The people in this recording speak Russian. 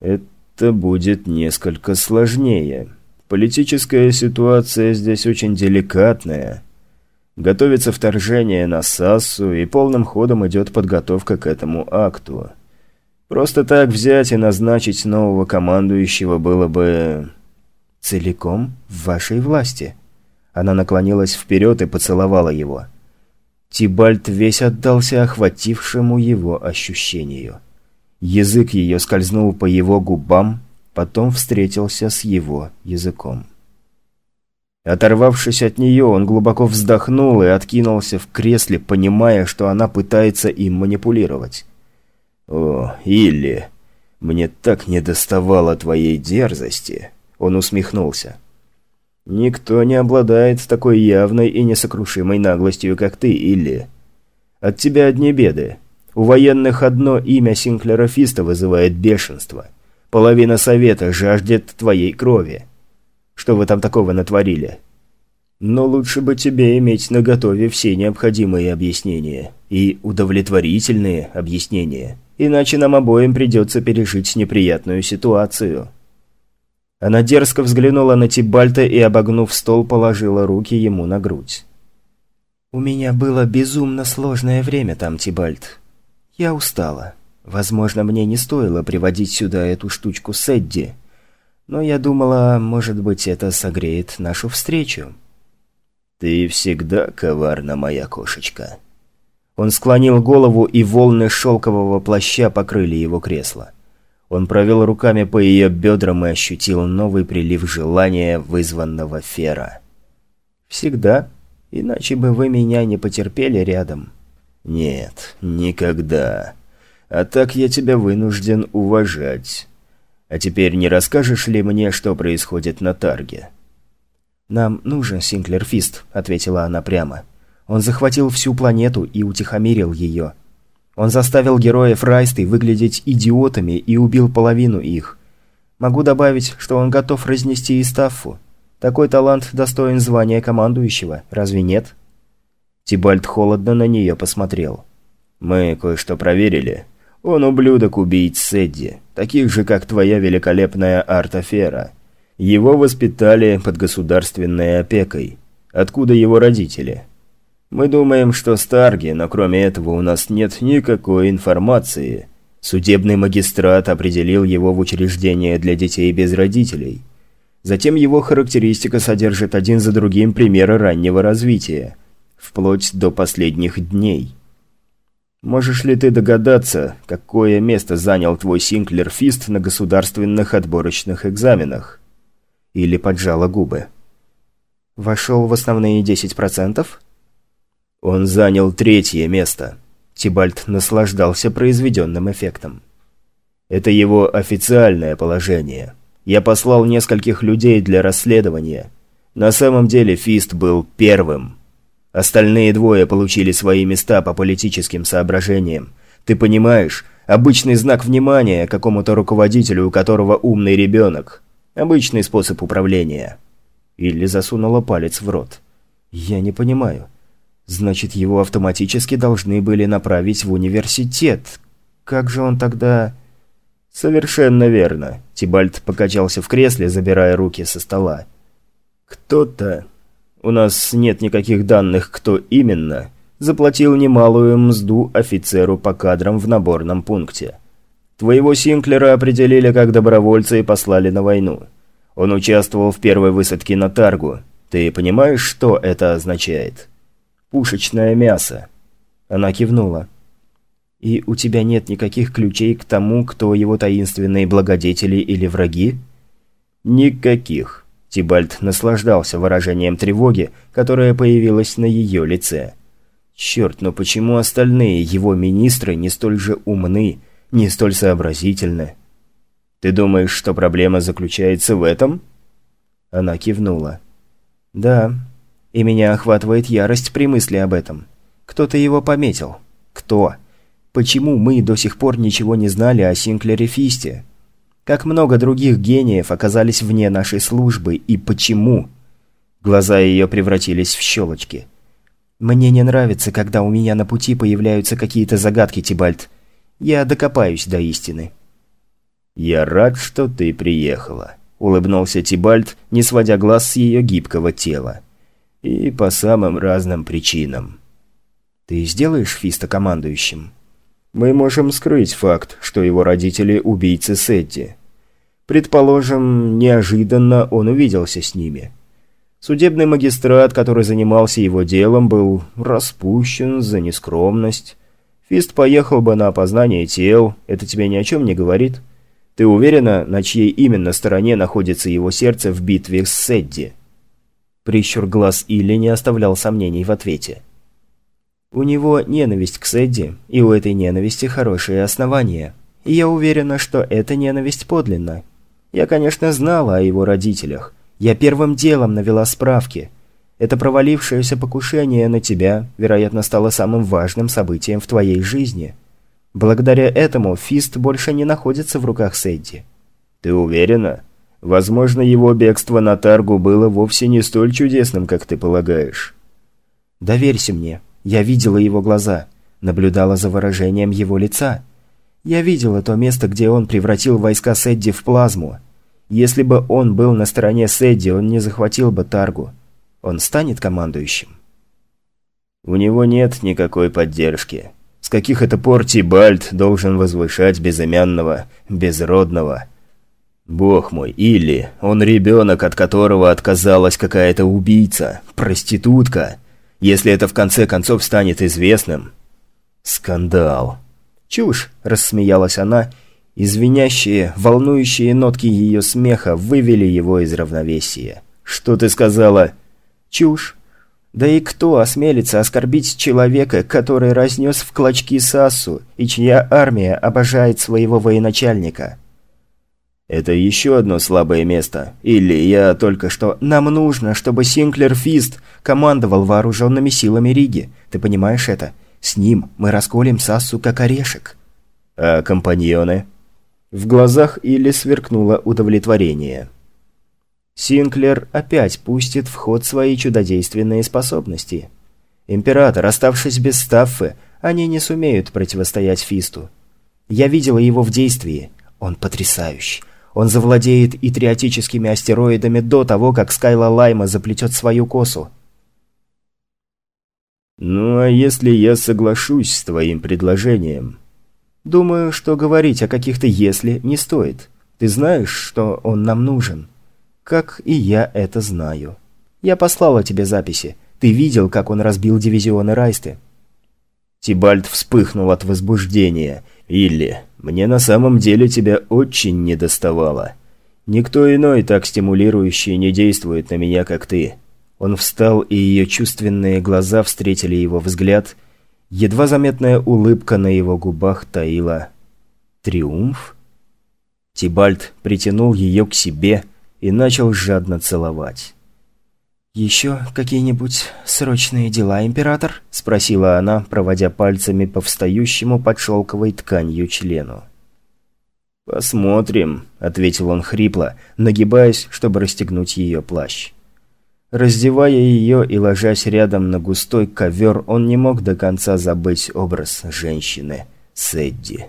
Это будет несколько сложнее. Политическая ситуация здесь очень деликатная. Готовится вторжение на Сассу, и полным ходом идет подготовка к этому акту. Просто так взять и назначить нового командующего было бы... Целиком в вашей власти. Она наклонилась вперед и поцеловала его. Тибальт весь отдался охватившему его ощущению. Язык ее скользнул по его губам, потом встретился с его языком. Оторвавшись от нее, он глубоко вздохнул и откинулся в кресле, понимая, что она пытается им манипулировать. «О, Илли, мне так недоставало твоей дерзости!» Он усмехнулся. «Никто не обладает такой явной и несокрушимой наглостью, как ты, Илли. От тебя одни беды. У военных одно имя Синклера Фиста вызывает бешенство. Половина совета жаждет твоей крови. Что вы там такого натворили?» «Но лучше бы тебе иметь наготове все необходимые объяснения. И удовлетворительные объяснения. Иначе нам обоим придется пережить неприятную ситуацию». Она дерзко взглянула на Тибальта и, обогнув стол, положила руки ему на грудь. «У меня было безумно сложное время там, Тибальт. Я устала. Возможно, мне не стоило приводить сюда эту штучку с Эдди. Но я думала, может быть, это согреет нашу встречу». «Ты всегда коварна, моя кошечка». Он склонил голову, и волны шелкового плаща покрыли его кресло. Он провел руками по ее бедрам и ощутил новый прилив желания, вызванного Фера. «Всегда. Иначе бы вы меня не потерпели рядом». «Нет, никогда. А так я тебя вынужден уважать. А теперь не расскажешь ли мне, что происходит на Тарге?» «Нам нужен Синклер Фист», — ответила она прямо. «Он захватил всю планету и утихомирил ее». Он заставил героев Райсты выглядеть идиотами и убил половину их. Могу добавить, что он готов разнести и Стаффу. Такой талант достоин звания командующего, разве нет? Тибальд холодно на нее посмотрел. «Мы кое-что проверили. Он ублюдок убийц Сэдди, таких же, как твоя великолепная Артафера. Его воспитали под государственной опекой. Откуда его родители?» Мы думаем, что Старги, но кроме этого у нас нет никакой информации. Судебный магистрат определил его в учреждение для детей без родителей. Затем его характеристика содержит один за другим примеры раннего развития, вплоть до последних дней. Можешь ли ты догадаться, какое место занял твой Синклер Фист на государственных отборочных экзаменах? Или поджала губы? Вошел в основные 10%? Он занял третье место. Тибальт наслаждался произведенным эффектом. Это его официальное положение. Я послал нескольких людей для расследования. На самом деле Фист был первым. Остальные двое получили свои места по политическим соображениям. Ты понимаешь, обычный знак внимания какому-то руководителю, у которого умный ребенок. Обычный способ управления. Или засунула палец в рот. Я не понимаю. Значит, его автоматически должны были направить в университет. Как же он тогда... Совершенно верно. Тибальт покачался в кресле, забирая руки со стола. Кто-то... У нас нет никаких данных, кто именно, заплатил немалую мзду офицеру по кадрам в наборном пункте. Твоего Синклера определили как добровольца и послали на войну. Он участвовал в первой высадке на Таргу. Ты понимаешь, что это означает?» пушечное мясо». Она кивнула. «И у тебя нет никаких ключей к тому, кто его таинственные благодетели или враги?» «Никаких». Тибальт наслаждался выражением тревоги, которое появилось на ее лице. «Черт, но почему остальные его министры не столь же умны, не столь сообразительны?» «Ты думаешь, что проблема заключается в этом?» Она кивнула. «Да, и меня охватывает ярость при мысли об этом. Кто-то его пометил. Кто? Почему мы до сих пор ничего не знали о Синклере Фисте? Как много других гениев оказались вне нашей службы, и почему? Глаза ее превратились в щелочки. Мне не нравится, когда у меня на пути появляются какие-то загадки, Тибальт. Я докопаюсь до истины. «Я рад, что ты приехала», – улыбнулся Тибальт, не сводя глаз с ее гибкого тела. «И по самым разным причинам». «Ты сделаешь Фиста командующим?» «Мы можем скрыть факт, что его родители – убийцы Сетти. Предположим, неожиданно он увиделся с ними». Судебный магистрат, который занимался его делом, был распущен за нескромность. Фист поехал бы на опознание тел, это тебе ни о чем не говорит? Ты уверена, на чьей именно стороне находится его сердце в битве с Сэдди?» Прищур глаз Илли не оставлял сомнений в ответе. «У него ненависть к Сэдди, и у этой ненависти хорошие основания. И я уверена, что эта ненависть подлинна. Я, конечно, знала о его родителях. Я первым делом навела справки. Это провалившееся покушение на тебя, вероятно, стало самым важным событием в твоей жизни». Благодаря этому Фист больше не находится в руках Сэдди. Ты уверена? Возможно, его бегство на Таргу было вовсе не столь чудесным, как ты полагаешь. Доверься мне. Я видела его глаза, наблюдала за выражением его лица. Я видела то место, где он превратил войска Сэдди в плазму. Если бы он был на стороне Сэдди, он не захватил бы Таргу. Он станет командующим. У него нет никакой поддержки. С каких это пор Тибальд должен возвышать безымянного, безродного? Бог мой, или он ребенок, от которого отказалась какая-то убийца, проститутка, если это в конце концов станет известным. Скандал. Чушь, рассмеялась она, извинящие, волнующие нотки ее смеха вывели его из равновесия. Что ты сказала? Чушь. Да и кто осмелится оскорбить человека, который разнес в клочки Сассу и чья армия обожает своего военачальника? Это еще одно слабое место. Или я только что... Нам нужно, чтобы Синклер Фист командовал вооруженными силами Риги. Ты понимаешь это? С ним мы расколем Сассу как орешек. А компаньоны? В глазах Илли сверкнуло удовлетворение. Синклер опять пустит в ход свои чудодейственные способности. Император, оставшись без Стаффы, они не сумеют противостоять Фисту. Я видела его в действии. Он потрясающий. Он завладеет и триотическими астероидами до того, как Скайла Лайма заплетет свою косу. «Ну, а если я соглашусь с твоим предложением?» «Думаю, что говорить о каких-то «если» не стоит. Ты знаешь, что он нам нужен?» как и я это знаю. Я послала тебе записи. Ты видел, как он разбил дивизионы Райсты?» Тибальд вспыхнул от возбуждения. «Илли, мне на самом деле тебя очень недоставало. Никто иной так стимулирующий не действует на меня, как ты». Он встал, и ее чувственные глаза встретили его взгляд. Едва заметная улыбка на его губах таила триумф. Тибальд притянул ее к себе, — и начал жадно целовать. «Еще какие-нибудь срочные дела, император?» – спросила она, проводя пальцами по встающему под шелковой тканью члену. «Посмотрим», – ответил он хрипло, нагибаясь, чтобы расстегнуть ее плащ. Раздевая ее и ложась рядом на густой ковер, он не мог до конца забыть образ женщины Сэдди.